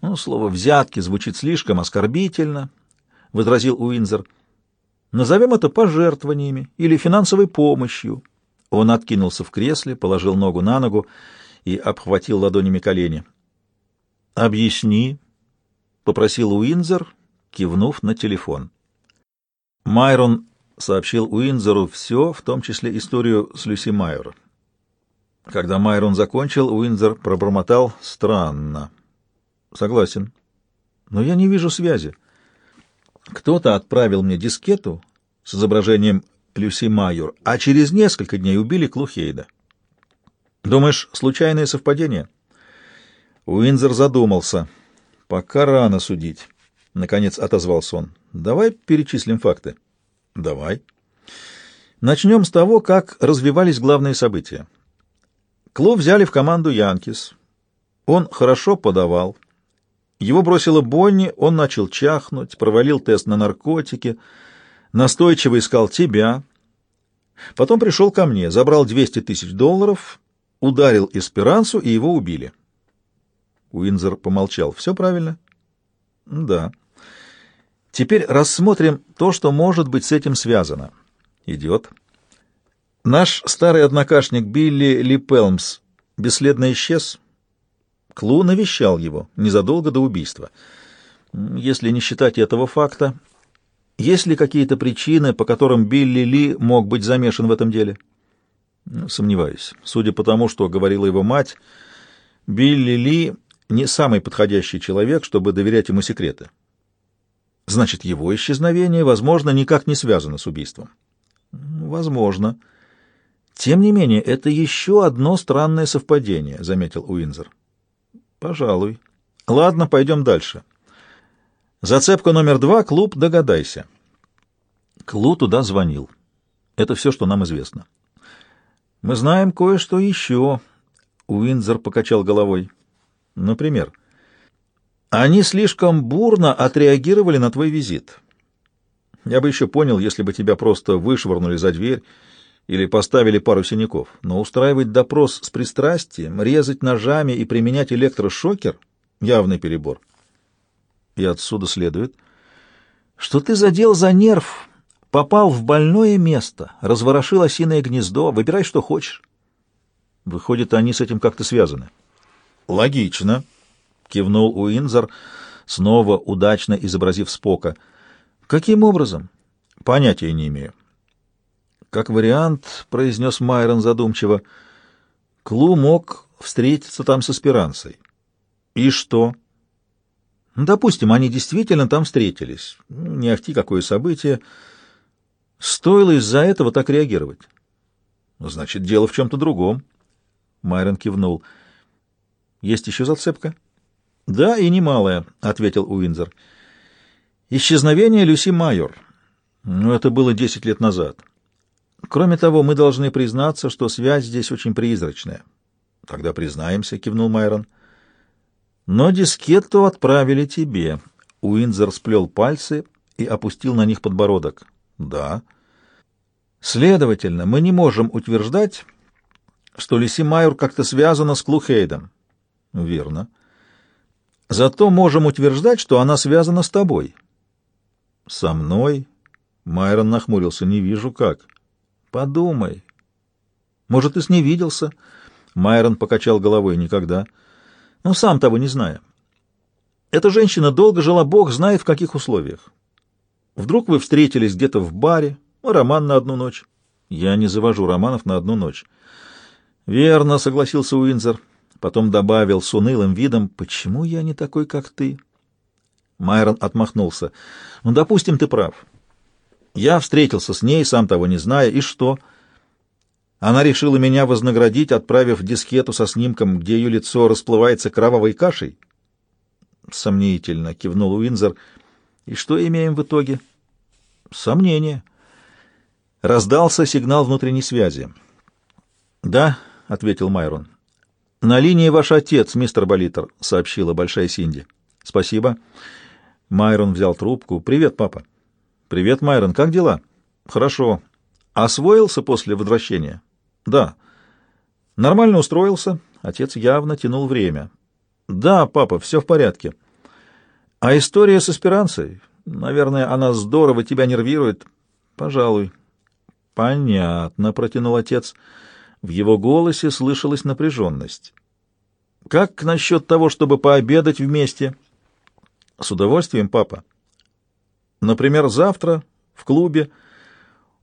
Ну, слово «взятки» звучит слишком оскорбительно, — возразил Уинзер. Назовем это пожертвованиями или финансовой помощью. Он откинулся в кресле, положил ногу на ногу и обхватил ладонями колени. «Объясни», — попросил Уинзер, кивнув на телефон. Майрон сообщил Уинзеру все, в том числе историю с Люси Майер. Когда Майрон закончил, Уинзер пробормотал «странно». «Согласен. Но я не вижу связи. Кто-то отправил мне дискету с изображением Люси Майер, а через несколько дней убили Клу Хейда. Думаешь, случайное совпадение?» Уинзер задумался. «Пока рано судить». Наконец отозвался он. «Давай перечислим факты». Давай. Начнем с того, как развивались главные события. Клуб взяли в команду Янкис. Он хорошо подавал. Его бросила Бонни, он начал чахнуть, провалил тест на наркотики, настойчиво искал тебя. Потом пришел ко мне, забрал 200 тысяч долларов, ударил Эсперансу, и его убили. Уинзер помолчал. «Все правильно?» «Да». Теперь рассмотрим то, что может быть с этим связано. Идет. Наш старый однокашник Билли Ли Пелмс бесследно исчез. Клу навещал его незадолго до убийства. Если не считать этого факта, есть ли какие-то причины, по которым Билли Ли мог быть замешан в этом деле? Ну, сомневаюсь. Судя по тому, что говорила его мать, Билли Ли не самый подходящий человек, чтобы доверять ему секреты. Значит, его исчезновение, возможно, никак не связано с убийством. Возможно. Тем не менее, это еще одно странное совпадение, заметил Уинзер. Пожалуй. Ладно, пойдем дальше. Зацепка номер два — клуб «Догадайся». Клу туда звонил. Это все, что нам известно. Мы знаем кое-что еще. Уинзер покачал головой. Например, — они слишком бурно отреагировали на твой визит. Я бы еще понял, если бы тебя просто вышвырнули за дверь или поставили пару синяков. Но устраивать допрос с пристрастием, резать ножами и применять электрошокер — явный перебор. И отсюда следует, что ты задел за нерв, попал в больное место, разворошил осиное гнездо, выбирай, что хочешь. Выходит, они с этим как-то связаны. Логично. — кивнул Уинзер, снова удачно изобразив Спока. «Каким образом?» «Понятия не имею». «Как вариант», — произнес Майрон задумчиво, — «Клу мог встретиться там с аспиранцей». «И что?» «Допустим, они действительно там встретились. Не ахти какое событие. Стоило из-за этого так реагировать?» «Значит, дело в чем-то другом». Майрон кивнул. «Есть еще зацепка?» «Да, и немалая», — ответил Уинзер. «Исчезновение Люси Майор. Ну, это было десять лет назад. Кроме того, мы должны признаться, что связь здесь очень призрачная». «Тогда признаемся», — кивнул Майрон. «Но дискетту отправили тебе». Уинзер сплел пальцы и опустил на них подбородок. «Да». «Следовательно, мы не можем утверждать, что Люси Майор как-то связана с Клухейдом». «Верно». Зато можем утверждать, что она связана с тобой. Со мной? Майрон нахмурился. Не вижу как. Подумай. Может, ты с ней виделся? Майрон покачал головой. Никогда. Ну, сам того не зная. Эта женщина долго жила, Бог знает в каких условиях. Вдруг вы встретились где-то в баре, роман на одну ночь. Я не завожу романов на одну ночь. Верно, согласился Уинзер. Потом добавил с унылым видом, «Почему я не такой, как ты?» Майрон отмахнулся. «Ну, допустим, ты прав. Я встретился с ней, сам того не зная, и что?» Она решила меня вознаградить, отправив дискету со снимком, где ее лицо расплывается кровавой кашей. Сомнительно, кивнул Уинзер. И что имеем в итоге? Сомнение. Раздался сигнал внутренней связи. Да, ответил Майрон. «На линии ваш отец, мистер Болитер», — сообщила Большая Синди. «Спасибо». Майрон взял трубку. «Привет, папа». «Привет, Майрон. Как дела?» «Хорошо. Освоился после возвращения?» «Да». «Нормально устроился?» Отец явно тянул время. «Да, папа, все в порядке». А история с эсперанцей? Наверное, она здорово тебя нервирует. Пожалуй. Понятно, протянул отец. В его голосе слышалась напряженность. Как насчет того, чтобы пообедать вместе? С удовольствием, папа. Например, завтра в клубе.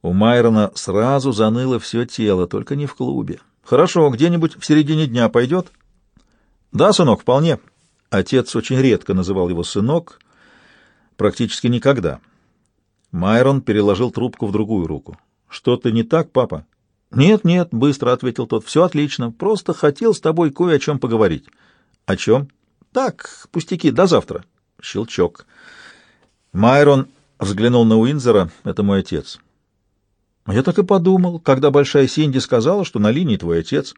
У Майрона сразу заныло все тело, только не в клубе. Хорошо, где-нибудь в середине дня пойдет? Да, сынок, вполне. Отец очень редко называл его сынок, практически никогда. Майрон переложил трубку в другую руку. Что-то не так, папа? Нет, нет, быстро ответил тот. Все отлично. Просто хотел с тобой кое о чем поговорить. О чем? Так, пустяки, до завтра. Щелчок. Майрон взглянул на Уинзера. Это мой отец. Я так и подумал, когда Большая Синди сказала, что на линии твой отец.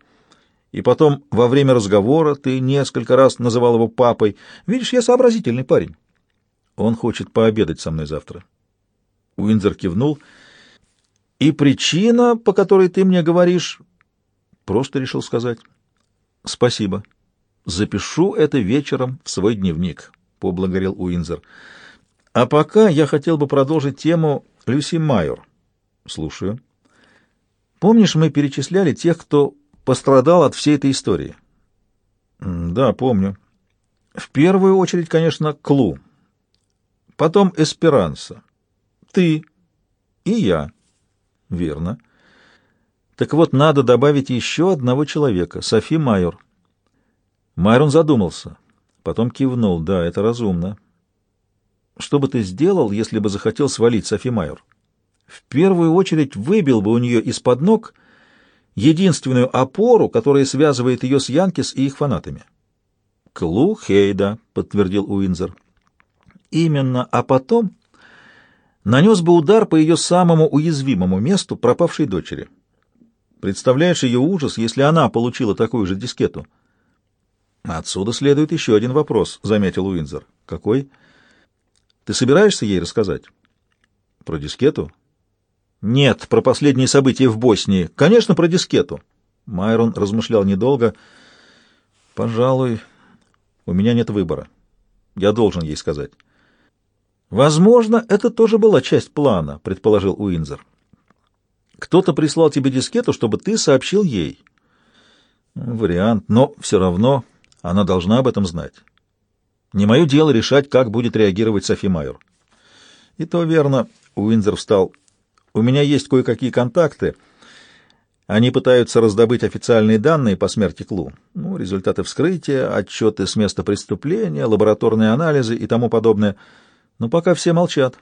И потом, во время разговора, ты несколько раз называл его папой. Видишь, я сообразительный парень. Он хочет пообедать со мной завтра. Уинзер кивнул. И причина, по которой ты мне говоришь, просто решил сказать. Спасибо. Запишу это вечером в свой дневник, поблагодарил Уинзер. А пока я хотел бы продолжить тему Люси Майор. Слушаю. Помнишь, мы перечисляли тех, кто пострадал от всей этой истории? Да, помню. В первую очередь, конечно, Клу. Потом Эсперанса. Ты и я. Верно. Так вот, надо добавить еще одного человека, Софи Майор. Майрон задумался, потом кивнул. Да, это разумно. Что бы ты сделал, если бы захотел свалить Софи Майор? в первую очередь выбил бы у нее из-под ног единственную опору, которая связывает ее с Янкис и их фанатами. «Клу Хейда», — подтвердил Уинзер. «Именно, а потом нанес бы удар по ее самому уязвимому месту пропавшей дочери. Представляешь ее ужас, если она получила такую же дискету?» «Отсюда следует еще один вопрос», — заметил Уинзер. «Какой?» «Ты собираешься ей рассказать?» «Про дискету?» Нет, про последние события в Боснии. Конечно, про дискету. Майрон размышлял недолго. Пожалуй, у меня нет выбора. Я должен ей сказать. Возможно, это тоже была часть плана, предположил Уинзер. Кто-то прислал тебе дискету, чтобы ты сообщил ей. Вариант, но все равно она должна об этом знать. Не мое дело решать, как будет реагировать Софи Майор. И то верно. Уинзер встал. У меня есть кое-какие контакты. Они пытаются раздобыть официальные данные по смерти Клу. Ну, результаты вскрытия, отчеты с места преступления, лабораторные анализы и тому подобное. Но пока все молчат.